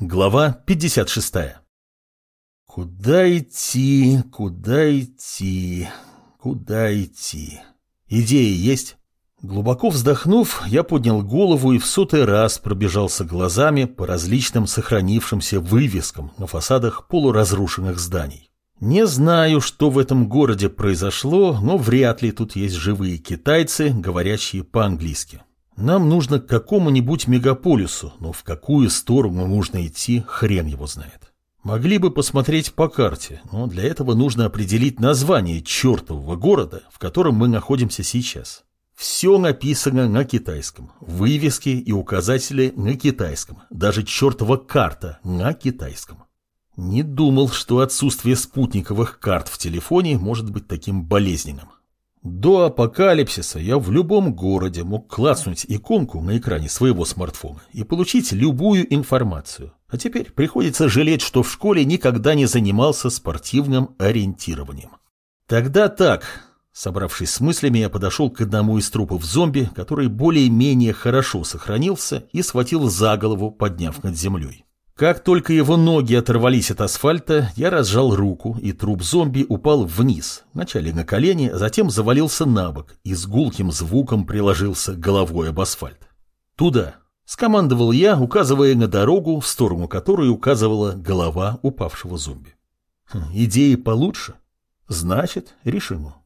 Глава 56. Куда идти, куда идти, куда идти? Идеи есть? Глубоко вздохнув, я поднял голову и в сотый раз пробежался глазами по различным сохранившимся вывескам на фасадах полуразрушенных зданий. Не знаю, что в этом городе произошло, но вряд ли тут есть живые китайцы, говорящие по-английски. Нам нужно к какому-нибудь мегаполису, но в какую сторону нужно идти, хрен его знает. Могли бы посмотреть по карте, но для этого нужно определить название чертового города, в котором мы находимся сейчас. Все написано на китайском, вывески и указатели на китайском, даже чертова карта на китайском. Не думал, что отсутствие спутниковых карт в телефоне может быть таким болезненным. До апокалипсиса я в любом городе мог класснуть иконку на экране своего смартфона и получить любую информацию. А теперь приходится жалеть, что в школе никогда не занимался спортивным ориентированием. Тогда так, собравшись с мыслями, я подошел к одному из трупов зомби, который более-менее хорошо сохранился и схватил за голову, подняв над землей. Как только его ноги оторвались от асфальта, я разжал руку, и труп зомби упал вниз, вначале на колени, затем завалился на бок и с гулким звуком приложился головой об асфальт. «Туда!» — скомандовал я, указывая на дорогу, в сторону которой указывала голова упавшего зомби. Хм, «Идеи получше? Значит, решимо».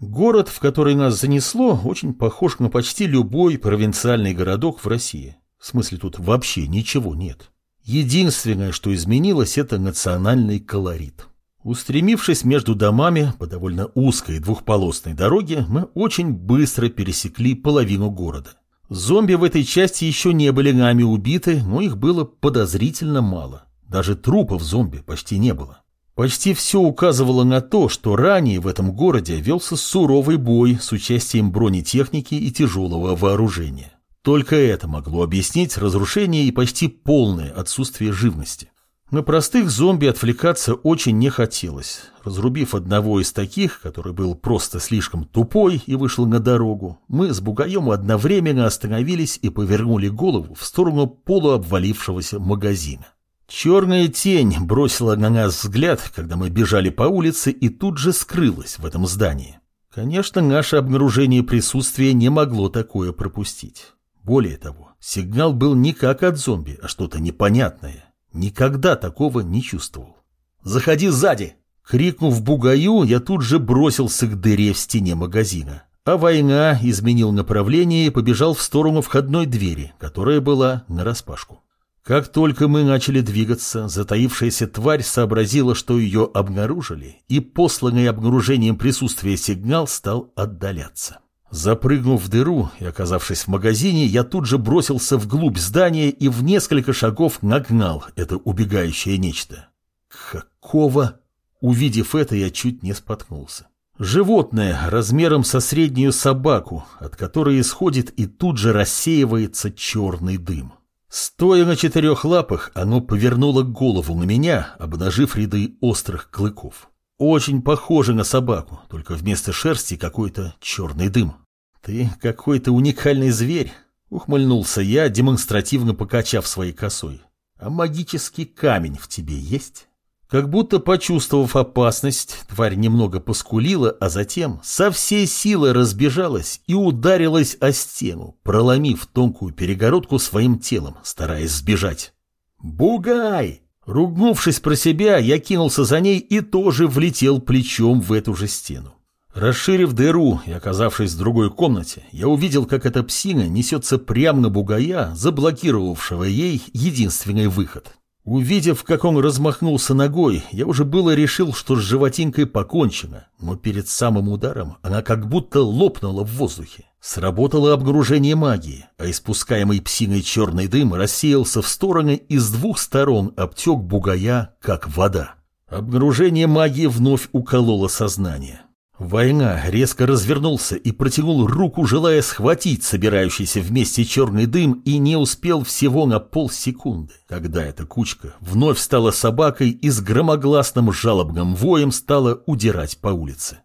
Город, в который нас занесло, очень похож на почти любой провинциальный городок в России. В смысле, тут вообще ничего нет. Единственное, что изменилось, это национальный колорит. Устремившись между домами по довольно узкой двухполосной дороге, мы очень быстро пересекли половину города. Зомби в этой части еще не были нами убиты, но их было подозрительно мало. Даже трупов зомби почти не было. Почти все указывало на то, что ранее в этом городе велся суровый бой с участием бронетехники и тяжелого вооружения. Только это могло объяснить разрушение и почти полное отсутствие живности. На простых зомби отвлекаться очень не хотелось. Разрубив одного из таких, который был просто слишком тупой и вышел на дорогу, мы с Бугаем одновременно остановились и повернули голову в сторону полуобвалившегося магазина. Черная тень бросила на нас взгляд, когда мы бежали по улице и тут же скрылась в этом здании. Конечно, наше обнаружение присутствия не могло такое пропустить. Более того, сигнал был не как от зомби, а что-то непонятное. Никогда такого не чувствовал. «Заходи сзади!» Крикнув бугаю, я тут же бросился к дыре в стене магазина. А война изменил направление и побежал в сторону входной двери, которая была нараспашку. Как только мы начали двигаться, затаившаяся тварь сообразила, что ее обнаружили, и посланный обнаружением присутствия сигнал стал отдаляться. Запрыгнув в дыру и оказавшись в магазине, я тут же бросился вглубь здания и в несколько шагов нагнал это убегающее нечто. Какого? Увидев это, я чуть не споткнулся. Животное размером со среднюю собаку, от которой исходит и тут же рассеивается черный дым. Стоя на четырех лапах, оно повернуло голову на меня, обнажив ряды острых клыков. Очень похоже на собаку, только вместо шерсти какой-то черный дым. «Ты какой-то уникальный зверь», — ухмыльнулся я, демонстративно покачав своей косой. «А магический камень в тебе есть?» Как будто почувствовав опасность, тварь немного поскулила, а затем со всей силы разбежалась и ударилась о стену, проломив тонкую перегородку своим телом, стараясь сбежать. «Бугай!» Ругнувшись про себя, я кинулся за ней и тоже влетел плечом в эту же стену. Расширив дыру и оказавшись в другой комнате, я увидел, как эта псина несется прямо на бугая, заблокировавшего ей единственный выход. Увидев, как он размахнулся ногой, я уже было решил, что с животинкой покончено, но перед самым ударом она как будто лопнула в воздухе. Сработало обнаружение магии, а испускаемый псиной черный дым рассеялся в стороны и с двух сторон обтек бугая, как вода. Обнаружение магии вновь укололо сознание. Война резко развернулся и протянул руку, желая схватить собирающийся вместе черный дым, и не успел всего на полсекунды, когда эта кучка вновь стала собакой и с громогласным жалобным воем стала удирать по улице.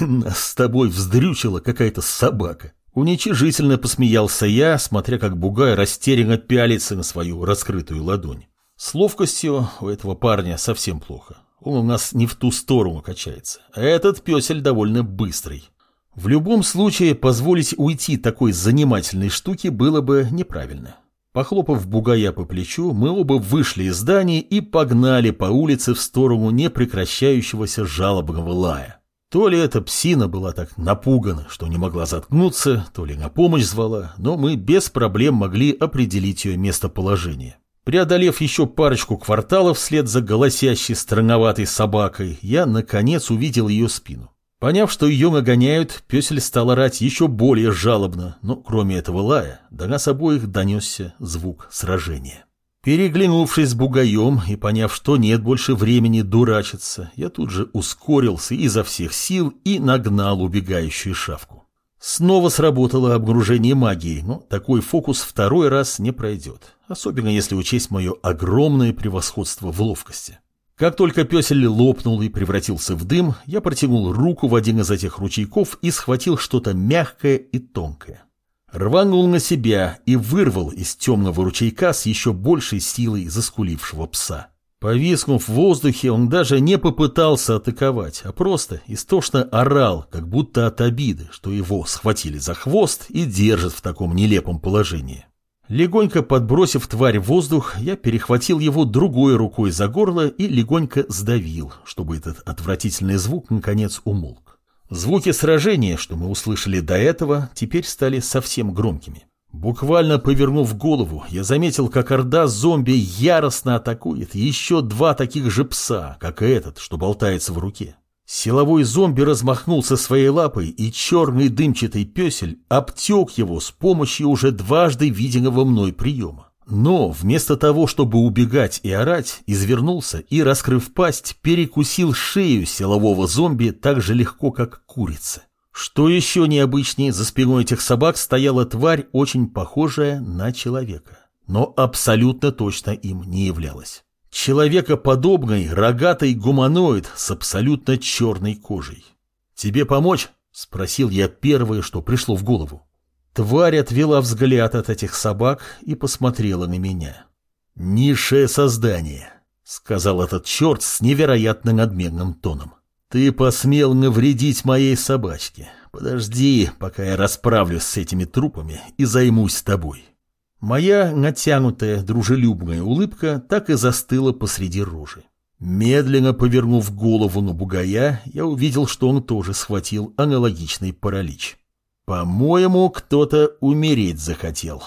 «Нас с тобой вздрючила какая-то собака!» Уничижительно посмеялся я, смотря как бугай растерянно пялится на свою раскрытую ладонь. С ловкостью у этого парня совсем плохо. Он у нас не в ту сторону качается. А этот песель довольно быстрый. В любом случае, позволить уйти такой занимательной штуке было бы неправильно. Похлопав бугая по плечу, мы оба вышли из здания и погнали по улице в сторону непрекращающегося жалобного лая. То ли эта псина была так напугана, что не могла заткнуться, то ли на помощь звала, но мы без проблем могли определить ее местоположение. Преодолев еще парочку кварталов вслед за голосящей странноватой собакой, я, наконец, увидел ее спину. Поняв, что ее нагоняют, песель стал орать еще более жалобно, но кроме этого лая, до нас обоих донесся звук сражения. Переглянувшись с бугаем и поняв, что нет больше времени дурачиться, я тут же ускорился изо всех сил и нагнал убегающую шавку. Снова сработало обнаружение магии, но такой фокус второй раз не пройдет, особенно если учесть мое огромное превосходство в ловкости. Как только песель лопнул и превратился в дым, я протянул руку в один из этих ручейков и схватил что-то мягкое и тонкое. Рванул на себя и вырвал из темного ручейка с еще большей силой заскулившего пса. Повиснув в воздухе, он даже не попытался атаковать, а просто истошно орал, как будто от обиды, что его схватили за хвост и держат в таком нелепом положении. Легонько подбросив тварь в воздух, я перехватил его другой рукой за горло и легонько сдавил, чтобы этот отвратительный звук наконец умолк. Звуки сражения, что мы услышали до этого, теперь стали совсем громкими. Буквально повернув голову, я заметил, как орда зомби яростно атакует еще два таких же пса, как и этот, что болтается в руке. Силовой зомби размахнулся своей лапой, и черный дымчатый песель обтек его с помощью уже дважды виденного мной приема. Но вместо того, чтобы убегать и орать, извернулся и, раскрыв пасть, перекусил шею силового зомби так же легко, как курица. Что еще необычнее, за спиной этих собак стояла тварь, очень похожая на человека, но абсолютно точно им не являлась. Человекоподобный рогатый гуманоид с абсолютно черной кожей. «Тебе помочь?» – спросил я первое, что пришло в голову. Тварь отвела взгляд от этих собак и посмотрела на меня. «Низшее создание», — сказал этот черт с невероятно надменным тоном. «Ты посмел навредить моей собачке. Подожди, пока я расправлюсь с этими трупами и займусь тобой». Моя натянутая дружелюбная улыбка так и застыла посреди рожи. Медленно повернув голову на бугая, я увидел, что он тоже схватил аналогичный паралич. По-моему, кто-то умереть захотел.